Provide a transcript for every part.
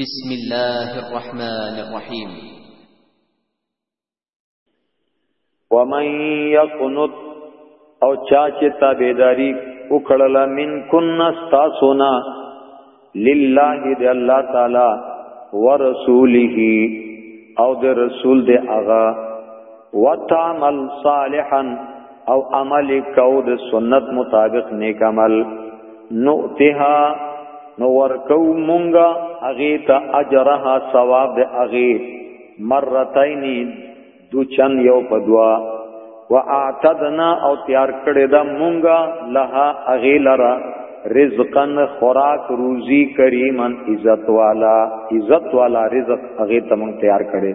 بسم الله الرحمن الرحيم ومن يقنط او چا چې تابعداري وکړل من کن استاسونا لله دې الله تعالی ورسوله او د رسول دې اغا وتعمل صالحا او عمل کو د سنت مطابق نیک عمل نؤتها نو ورکو مونږه اغه ته اجرها ثواب د اغه مرتين دوچن یو پدوا واعتدنا او تیار کړی دا مونږه لها اغه لرا رزقن خوراک روزی کریمن عزت والا عزت والا رزق اغه ته مونږ تیار کړی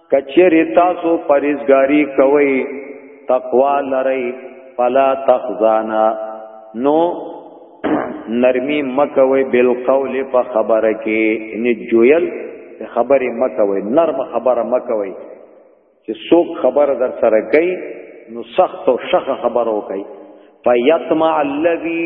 کچری تاسو پرېزګاری کوي تقوا لرئ فلا تخزانا نو نرمی مکوي بالقول په خبره کې ان جویل خبره مکوي نرم خبره مکوي چې څوک خبره در سره کوي نو سخت او شخه خبرو کوي فیطمع الذی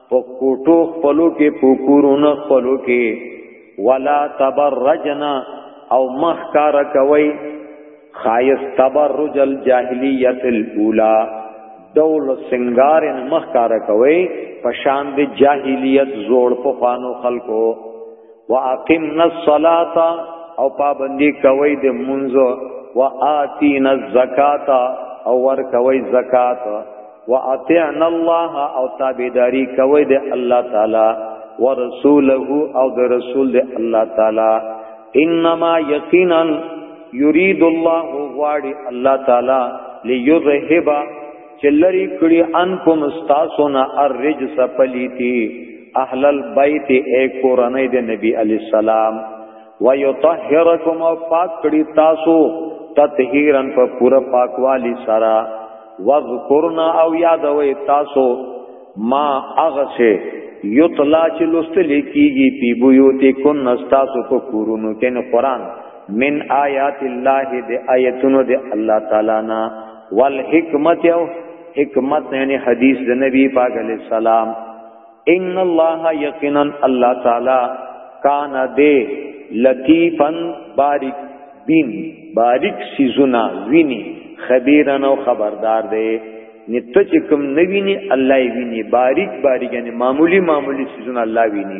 په کوټو خپلو کې پوکورونه خپلو کې ولا تبرجنا او مخ کار کوي خایس تبرج الجاهلیت الاولى دول سنگار مخ کار کوي په شان د جاهلیت زوړ په خوانو خلکو واقمنا الصلاه او پابندي کوي د منځو واتینا الزکات او ور کوي زکات واطعنا الله او تابعداري کوي د الله تعالی ورسوله او د رسول د الله تعالی انما یقینا یرید الله غواړي الله تعالی ليذهب چلری کړي ان کوم استاسونا الرجس پلیتی اهل البيت اے قرانه د نبی علی السلام ويطهركم او پاک کړي تاسو تطهیرن په پورا پاکوالی سره وذکرنا او یادوي تاسو ما اغسه یطلا چې لوستل کیږي پی بیوتی کن استاسو په کورونو کې نه قران من آیات الله د آیتونو د الله تعالی نا والحکمت او حکمت یعنی حدیث د نبی پاک علی السلام ان الله یقینا الله تعالی کان دے لطیفا باریک بین باریک سیزونا وینی خبیرن او خبردار دے نته چې کوم نویني الله ویني باریک باریک یعنی معمولی معمولی سیزونه الله ویني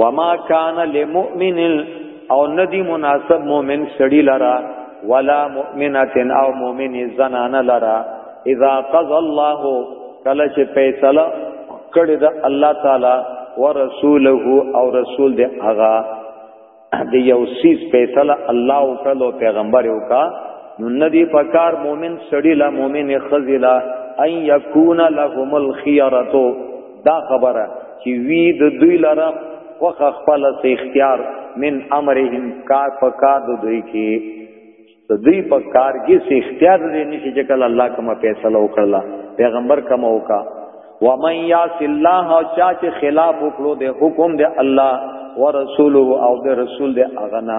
وما کان للمؤمن او ندی مناسب مؤمن سړی لرا ولا مؤمنه او مؤمن زنان لرا اذا قضى الله کله چې فیصله کړی دا الله تعالی ورسوله او رسول دې هغه د یو سیس فیصله الله او کلو پیغمبر او کا نو ندی پکار مؤمن سړی لا مؤمن خزلا ان یکون لهم الخيره دا خبره چې وی د دوی لره وخ خپل سه اختیار من امرهم کار په کار د دوی کې د دوی په کار کې سه اختیار لري نشي چې کله الله کومه فیصله وکړه پیغمبر کومه وکا و من یاس الله او چا چې خلاف وکړو د حکم د الله ورسوله او د رسول د اغنا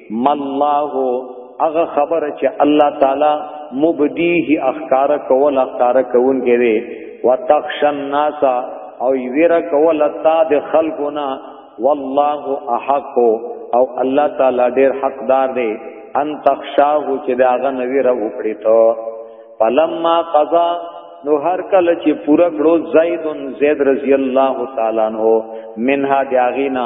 مالله هغه خبره چې الله تعالی مبدیه اخکار کول اخکار کون کې وي وتخشن الناس او ویره کول تا د خلقنا والله احق او الله تعالی ډیر حقدار دی ان تخشاه چې دا غ نوی را وکړي ته فلما قضا نو هر کله چې پورا کړو زید زید رضی الله تعالی عنہ منها دیاغینا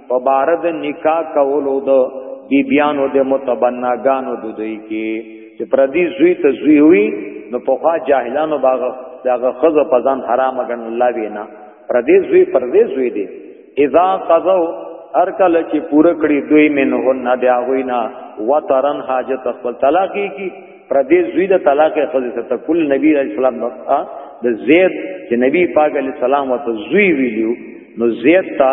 په بار د نکاح کولو د بی بیانو د متبنا غانو د دوی کې چې پردي زوی ته زوی وي نو په خوا جاهلانو باغ داغه خزه په ځان حرام غن الله وینا پردي زوی پردي زوی دی اذا قضوا هر کله چې پوره کړی دوی منهن نه دی هغه نه وترن حاجت خپل طلاق کی پردې زوی د طلاق خزې ته کل نبی علیہ السلام نو د زید چې نبی پاک علیہ السلام ته زوی ویلو نو زید تا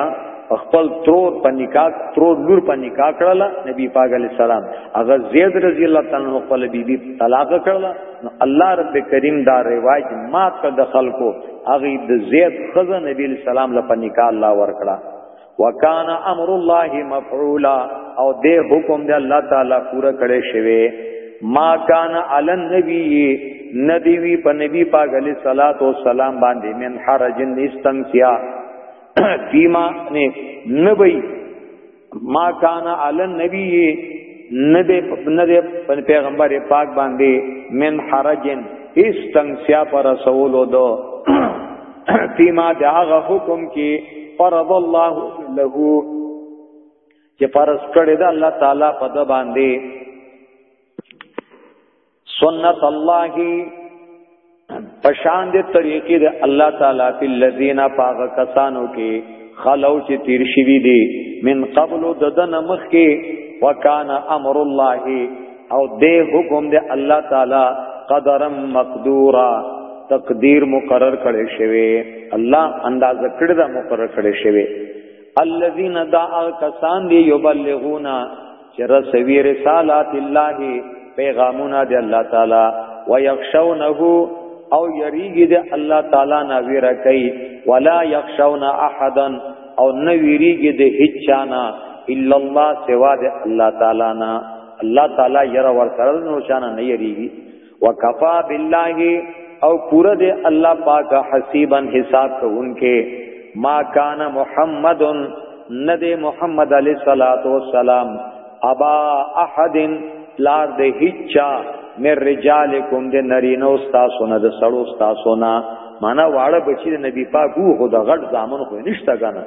خپل ترور په نکاح ترور لور په نکاح کړل نبی پاک علیہ السلام هغه زید رضی الله تعالی عنہ خپل بیبي طلاق کړل نو الله رب کریم دا رواج ما ته د خلکو هغه د زید خزه نبی علیہ السلام له په نکاح الله ور کړه وکانا امر الله مفعولا او دې حکم دې الله تعالی پورا کړي شوی ما کان علی النبی ندی وی په نبی پاک علی صلوات و سلام باندې من حرج نستنسیا فیما نه نبی ما کان علی النبی ندی ندی پیغمبر پاک باندې من حرجن استنسیا پر رسول دو فيما دهغه حکم کې فرض الله له چې فرض کړی دا الله تعالی په د باندې سنت الله پشان دې طریقې د الله تعالی په لذینا پاغه کسانو کې خلو چې تیر شوی دي من قبل ددن مخ کې وکانا امر الله او دې حکم دې الله تعالی قدر مقدورا تقدیر مقرر کړي شوی الله اندازه کړی دا مقرر کړي شوی الذين دعا کسان دی یبلغونا چې رسوي رسالات الله پیغامونه دی الله تعالی ويخشونه او یریږي دی الله تعالی نه ویره کوي ولا يخشون احدن او نه ویریږي د هیڅ چانا الا الله سوا د الله تعالی نه الله تعالی ير ور سره نور چانا نه یریږي وکفا بالله او پورا د الله پاک حسیبا حساب کوونکې ما کان محمدن ند محمد علی صلوات و سلام ابا احد پلار د هیچا مر رجالکم د نرینو استاسو نه د سړو استاسو نه معنا واړه بچی د نبی پاک وو خو د غټ ځامن خو نشته کنه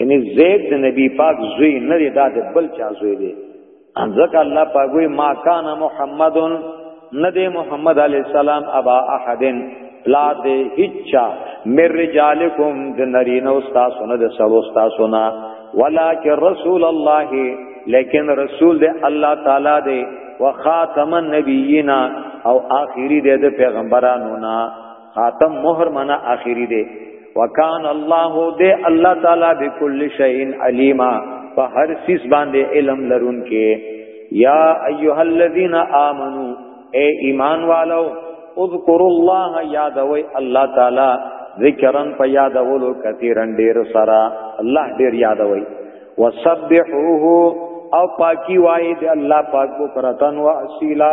یعنی زید د نبی پاک زوی نه دی دا د بل چا زوی دی ځکه الله پاک وی ما کان محمدن نه دی محمد علی السلام ابا احدن لا دی هچا مر رجالکم د نرینه استاد سونه د سړو استاد سونه ولکه رسول الله لیکن رسول دی الله تعالی دی وخاتم النبیینا او آخری دی د پیغمبرانو نه خاتم مہر منا آخری دے وکان الله دے الله تعالی بكل شيء علیما په هر سیس باندې علم لرون کې یا ایها الذین آمنو اے ایمان والو اذکروا الله یادوي الله تعالی ذکرن په یادولو کثیرن ډیر سرا الله ډیر یادوي وسبحوه او پاکی وای دی الله پاک بکرتن و اصیلا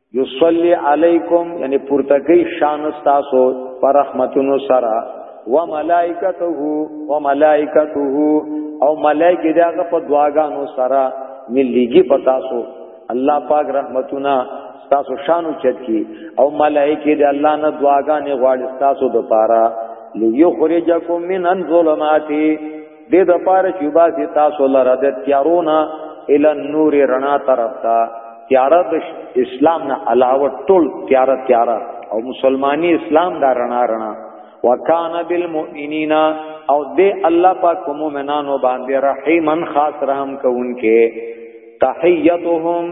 یصلی علیکم یعنی پورتکی شان استاسو پر رحمتونو سرا و ملائکته و ملائکته او ملائکه داغه په دعاګانو سرا مليږي پتاسو الله پاک رحمتونه تاسو شانو چت کی او ملائکه دې الله نه دعاګانې غواړي تاسو د پاره ليخرجکم من الظلمات دې د پاره چې باسي تاسو لره د تیارونه ال نور رڼا طرف ته تیار د اسلام نه علاوه ټول تیار تیار او مسلمانی اسلام دا رڼا رڼا وکانه بالمؤمنین او دې الله پاک مومنانو باندې رحیمن خاص رحم کوونکې تحیتهم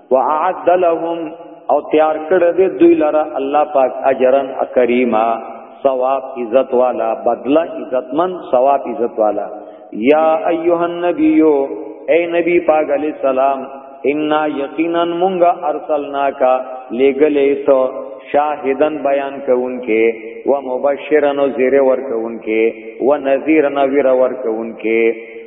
واعد لهم او تیار کړ دې دوی لره الله پاک اجرن کریما ثواب عزت والا بدلا عزتمن ثواب عزت والا یا ایها النبیو اے نبی پاک علی السلام ان یقینا مونږه ارسلنا کا لګلې تو شاهدن بیان کوونکې و مبشرن و زیر ور کوونکې و نذیرن ویر ور کوونکې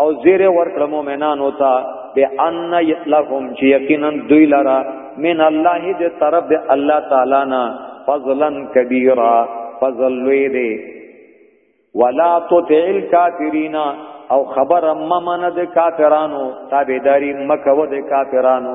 او زیر ورکړه مؤمنانو ته به ان لهم چې یقینا دوی لرا من الله دې طرف دې الله تعالی نا فضلا کبیرا فضل لوی دې ولا تطع الكافرین او خبر ممن د کافرانو تابعداري مکو د کافرانو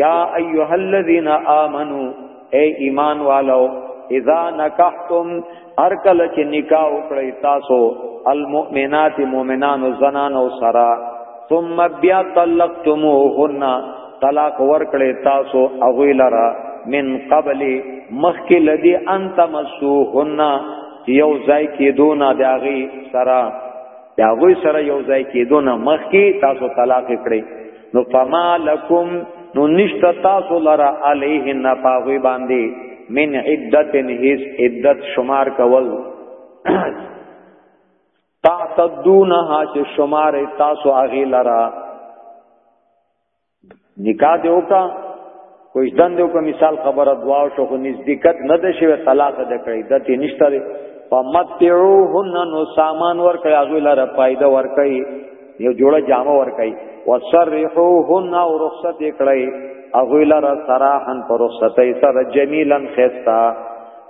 یا ایها الذین آمنو اے ایمان والو اذا نکحتم هر کله چې نکاح وکړی تاسو المؤمنات مؤمنانو زنانو سرا ثم بیا طلقتموهن طلاق ورکړی تاسو هغه لرا من قبل مخکې لدی انت مسوهن یو ځای کې دونه داغي سرا داغوی سره یو ځای کې دونه مخکې تاسو طلاق کړی نو فما لکم نو نشتا تاسو لرا علیه نفاغوی باندی من عدت حیث عدت شمار کول تعتدونها چې شمار تاسو اغی لرا نکاح دیو کا کوجدان دیو په مثال خبره دوا او شو نزدېکت نه ده شوی طلاق ده کړی د تی نشته دی فمتعوهن نو سامان ور کړی هغه لاره پایده ور کړی یو جوړه جامه ور کړی وسرحوهن او رخصت کړی هغه لاره سراحن پر رخصت یې سره جمیلن خستا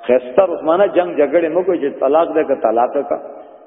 خستا رسمانه جنگ جګړه مو کوي چې طلاق ده که طلاق کا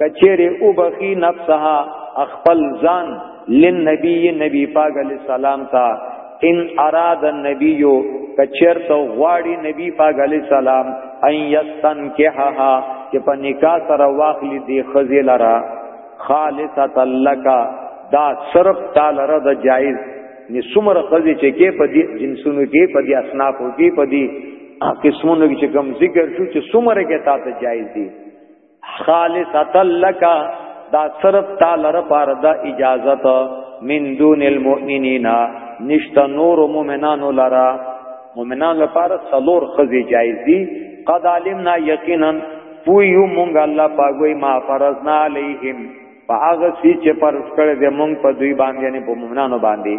کچره او بخی نفسها خپل ځان لنبی نبی پاک علی سلام تا ان اراد النبی کچر تو غواړي نبی پاک علی سلام ان یستنکحها چې په نکاح سره واخلي دی خزی لرا خالصت لک دا صرف تعالی را د جایز ني سمر خزی چې کې په دې جنسونو کې په دې اصنافو کې په دې قسمونو کې کوم ذکر شو چې سمر کې تا ته جایز دي خالصتا لک دا صرف تعالی لپاره دا اجازه ته من دون المؤمنین نشتا نور مومنانو لرا مومنانو لپاره سلور خزی جایز دی قد علمنا یقینا پویو مونږ الله پاګوي ما فرضنا علیهم پاغه سی چې پر کړه دې مونږ په دوی باندې نه په مومنانو باندې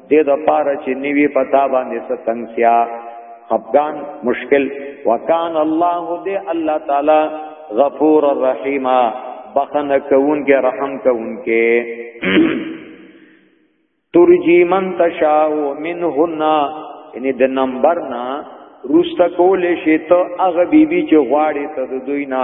دې د پاره چې نیوی پتا باندې ستنګسیا خفقان مشکل وکان الله دې الله تعالی غفور الرحیم بخنه کون کې رحم کون کې ترجی من تشاو منهن یعنی د نمبر نه روسته کولې شي ته هغه بیبي چې غواړي ته د دوی نه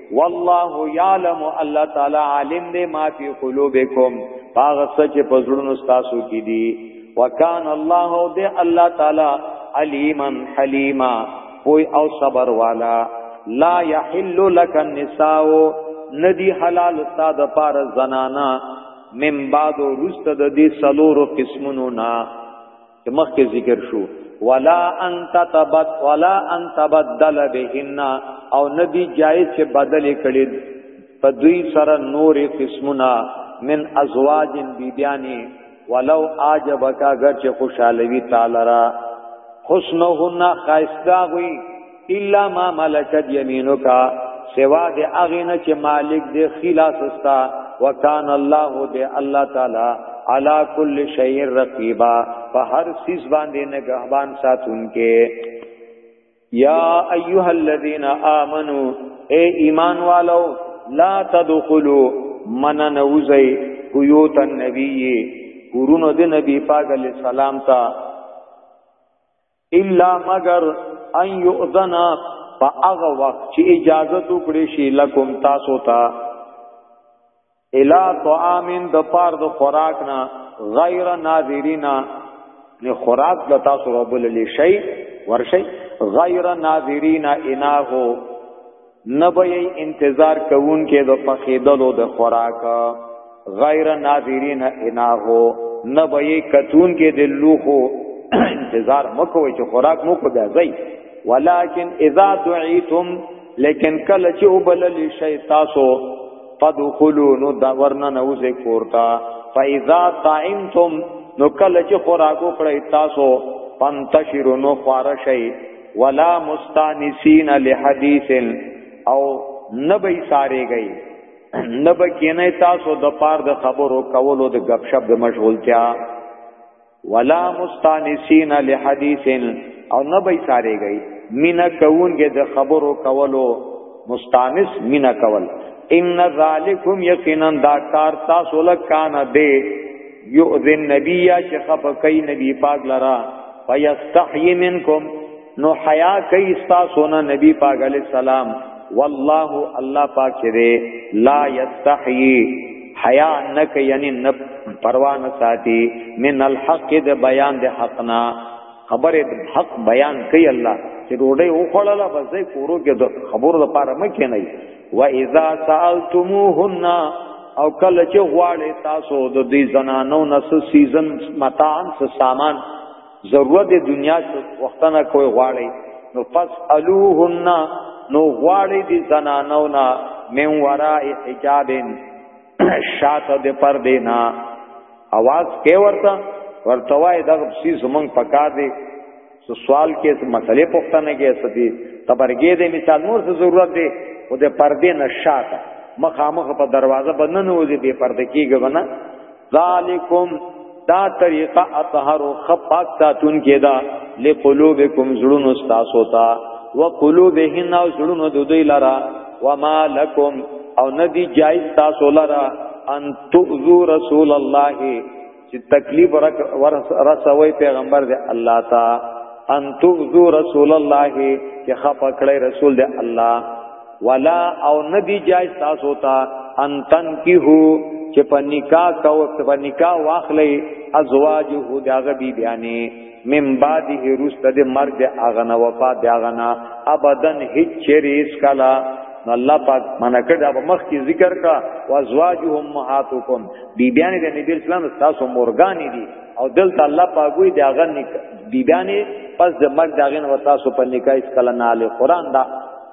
والله یعلم الله تعالی عالم دی ما فی قلوبکم هغه سچ په زړونو تاسو کې دی وکان الله دی الله تعالی علیما حلیما کوئی او صبر والا لا یحل لک النساء ندی حلال استاد پار زنانا من بعد رست د دې سلورو قسمونو نه چې مخکې ذکر شو ولا ان تتبد ولا ان تبدل بهن او ندی جایز چې بدل کړي په دوی سره نورې قسمونه من ازواج بیبیانی ولو عجبک اگر چې خوشالوي تعالی را حسنهن خاصتا غوي الا ما ملکت یمینک سوا د اغینه چې مالک دې خلاص استا وکان الله دې الله تعالی علا کل شیء رقیبا په هر سیس باندې نگهبان ساتونکې یا ایها الذین آمنو اے ایمان والو لا تدخلوا من نوزی بیوت النبی کورونو د نبی پاک علی سلام ته الا مگر ان یؤذن فاغه وخت چې اجازه تو کړې شي لکم تاسو ته الا طعامن د پار د خوراک نه غیر ناظرینا نه خوراک د تاسو رب للی شي ورشي غیر ناظرینا انه نه به انتظار کوون کې د پخېدلو د خوراک غیر ناظرین اناه نه به کتون کې د لوخو انتظار مکوئ چې خوراک مو کو دځای ولکن اذا دعیتم لیکن کله چې وبلل شي تاسو فدخلوا نو دا ورنه نوځي کورتا فاذا طعمتم نو کله چې خوراکو کړی تاسو پنتشرونو خوارشي ولا مستانسین لحدیث او نبی ساری گئی نب کینه تاسو د پار د خبرو کولو د غب شپ د مشغولتیا ولا مستانسین لحدیث او نبی ساری گئی مینا کوونګه د خبرو کولو مستانس مینا کول ان ذالکم یقینا دا کار تاسو لکان دی یؤذی النبی چې خپ کوي نبی پاک لرا فیستحی منکم نو حیا کوي تاسو نه نبی پاک علی السلام والله الله پاک چې دی لا یستحی حیا نه کوي یعنی نه پروا نه ساتي من الحق د بیان د حقنا خبره حق بیان کوي الله چې ډوډۍ وخړله بس دې کورو کې د خبرو لپاره مکه نه واذا سالتموهن او کله چې غواړې تاسو د دې زنانو نس سیزن متان څه سامان ضرورت د دنیا څخه وختنه کوی غواړې نو پس الوهن نو غواړې دې زنانو نه من وراء حجابن شاته د پر دینا आवाज کې ورته ورته وای دغه سی زمنګ پکار دی سو سوال کې څه مسلې پوښتنه کې څه دي تبرګې دې مثال نور څه ضرورت دی او د پردې نشاته مخامخ په دروازه بننه وځي به پرده کېږي ونه ذالکم دا طریقه اطهر خپاک ساتون کېدا لقلوبکم زړونو استاسو تا وقلوبهن او زړونو د دوی لرا وما لکم او ندی جایز تاسو لرا ان تؤذو رسول الله چې تکلیف ورسوي پیغمبر دی الله تا ان تؤذو رسول الله چې خپکړی رسول دی الله ولا او ندی جایز تاسو ته ان تنکیحو چې په نکاح کو په نکاح واخلې ازواجه داغه بی بیانی من بعد هروست د مرګ د اغنا وفات د اغنا ابدن هیڅ چیرې اس کلا نو الله پاک منا کړه په مخ کې ذکر کا وازواجهم مهاتکم بی بیان د نبی اسلام تاسو مورګانی دي او دلته الله پاک وی د اغن بی بیان پس د مرګ د اغن و تاسو په نکاح اس کلا نه قرآن دا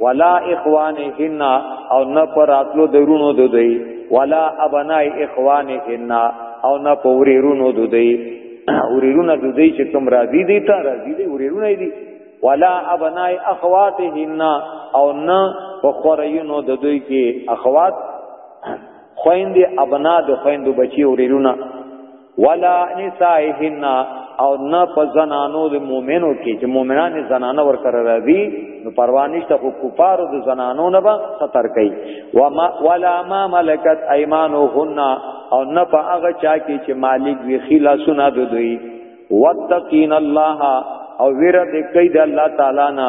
ولا اخوانهن او نه پر اتلو درونو د دوی ولا ابناء اخوانهن او نه په وريرونو د دوی وريرونه د دوی چې کوم راضي دي ته راضي دي وريرونه دي ولا ابناء اخواتهن او نه په خوريونو د دوی کې اخوات خويندې ابنا د خويندو بچي وريرونه ولا نسائهن او نه په زنانو د مؤمنو کې چې مؤمنان زنانه ور کړی راځي نو پروا نشته خو کفارو د زنانو نه به ستر کوي وما ولا ما ملکت ايمانهن او نه په هغه چا کې چې مالک وی خلا سنا دوی وتقین الله او ویره دې کوي د الله تعالی نه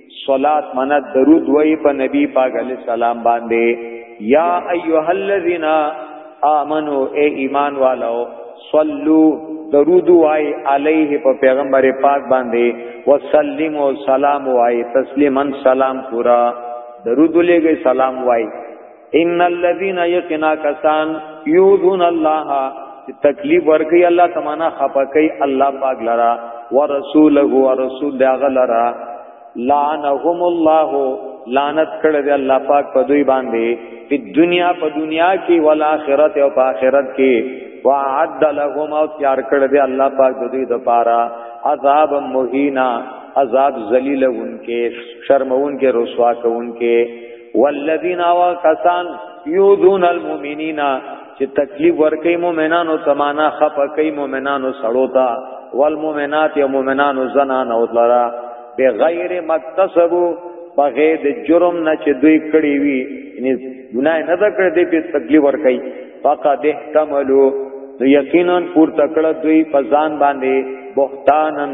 صلات منا درود وای په نبی پاک علی سلام باندې یا ایها الذین آمنو اے ایمان والو صلو درود وای علیه په پیغمبر پاک باندې وسلم او سلام وای تسلیما سلام پورا درود لګي سلام وای ان الذين يكنا كسان يؤذون الله تکلیف ورکی الله تمانا خپکی الله پاک لرا ورسوله ورسول داغ لرا لعنهم الله لعنت کړه دی الله پاک په دوی باندې په دنیا په دنیا کې ول اخرت او په اخرت کې وعد لهم او تیار کړه دی الله پاک د دوی د پاره عذاب مهینا عذاب ذلیل اونکه شرمون کې رسوا کوونکه والذین اوا کسان یودون المؤمنین چې تکلیف ورکې مؤمنانو تمانا خپه کوي مؤمنانو سړو تا والمؤمنات او مؤمنانو زنان او لرا بغیر مکتسبو بغیر د جرم نه چې دوی کړی وي یعنی ګناه نه دا کړی دی په تکلیف ورکې فقد احتملوا نو یقینا پور تکړه دوی په ځان باندې بهتانن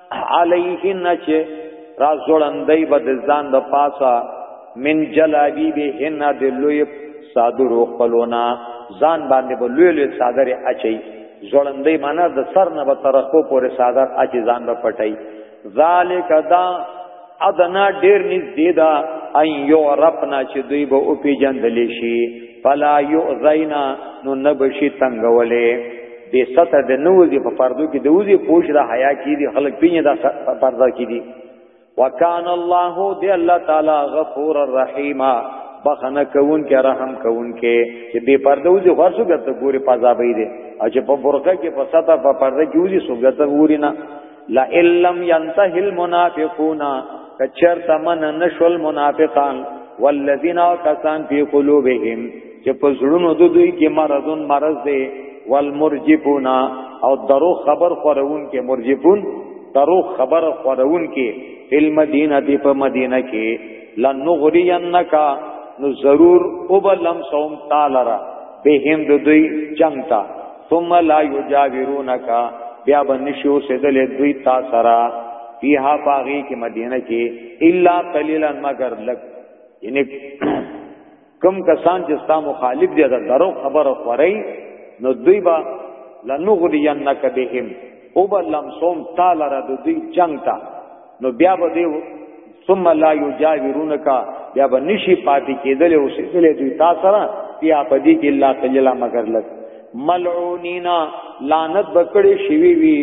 علیهن چې را زړندای بد ځان د پاسا من جلابی به هن د لوی صادر خپلونا ځان باندې به لوی لوی صادر اچي زړندای معنا د سر نه به ترخو پورې صادر اچي ځان به پټي ذالک دا ادنا ډیر نږدې ده ان یعرفنا چې دوی به او پیجندل شي فلا یؤذینا نو نبشي تنگولې به ست د نوځي په پردو کې دوزي پوش را حیا کې دي خلک پینې دا پردا کې دي وکان الله دی الله تعالی غفور الرحیم بخنه کون کې رحم کون کې چې به پردو دي خاصو ګرته ګوري پازابې دي او چې په برقه کې په ستا په پرده کې وځي سوګته ګوري نه لا لم ينتهي المنافقون کچر تمن نشول منافقان والذین کسان فی قلوبهم چې په زړونو د دوی کې مرضون مرض دی والمرجفون او درو خبر خورون کې مرجفون درو خبر خورون کې فل مدینه دی په مدینه کې لنغرینک نو ضرور وبلم صوم تعالی را بهم د دوی جنگ تا ثم لا یجاورونک بیا بنشو سدل دوی تا سرا فیها باغی کې مدینه کې الا قلیلا مگر لک یعنی کم کسان چې ستا مخالف دي دا درو خبره خوري نو دوی با لنغرینک بهم او بلمسوم تعالی را دوی جنگ تا نو بیا به دی ثم لا یجاورونک بیا به نشي پاتې کېدل او سېدل دوی تاسو سره بیا په دې کې الله تعالی مگر لګ ملعونینا لعنت بکړې شوی وی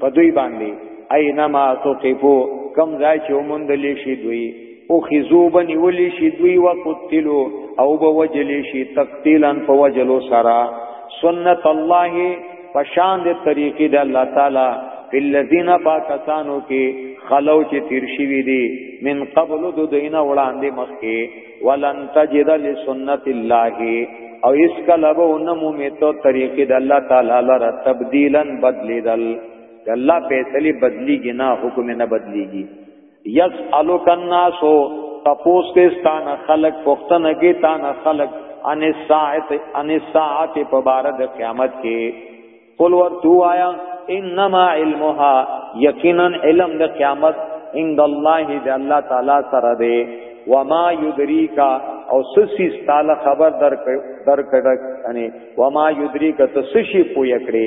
په دوی باندې اينما توقفو کم ځای چې ومندلې شي دوی او خزو بنولی شي دوی وقتلوا او بوجل شي تقتیلا په وجلو سرا سنت الله پشان دې طریقې د الله تعالی فلذین پاکستانو کې خلو چې تیر شوی دي من قبل د دینه وړاندې مخکې ولن تجد لسنت الله او اس کله به نمو می تو طریقې د الله تعالی لپاره تبدیلا بدلیدل الله فیصله بدلیږي نه حکم نه بدلیږي یسالک الناس تپوس کې ستانه خلق پختنه کې تانه خلق ان ساعت ان ساعت په بار د قیامت کې قل ورتو آیا انما علمها یقینا علم د قیامت عند الله د الله تعالی سره دی وما یدریکا او سسی تعالی خبر در در کړه یعنی وما یدریکا ته سشي پوی کړي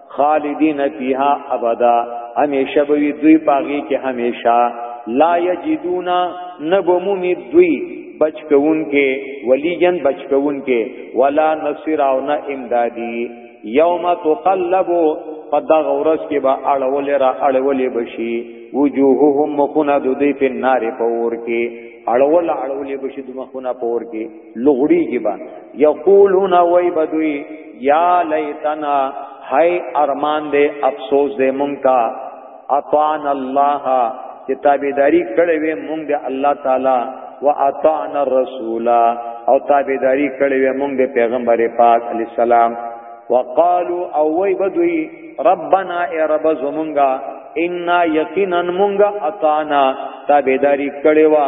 خالدین فیها ابدا همیشه به دوی پاغي کې همیشه لا یجدونا نبمومی دوی بچکون کې ولیجن بچکون کې ولا نصير او نه امدادي یوم تقلب فدغ ورځ کې با اړول را اړول بشي وجوههم مخنا د دې په نار پور کې اړول اړول بشي د مخنا پور کې لغړي کې با یقولون وای بدوی یا لیتنا هاي ارمان دې افسوس دې مونږ تا اطان الله چې تابعداري کړې وې مونږ دې الله تعالی واطعنا الرسول او تابعداري کړې وې مونږ دې پیغمبر پاک علی السلام وقالو او وی بدوی ربنا ای رب زمونږه ان یقینا مونږه اطعنا تابعداري کړې وا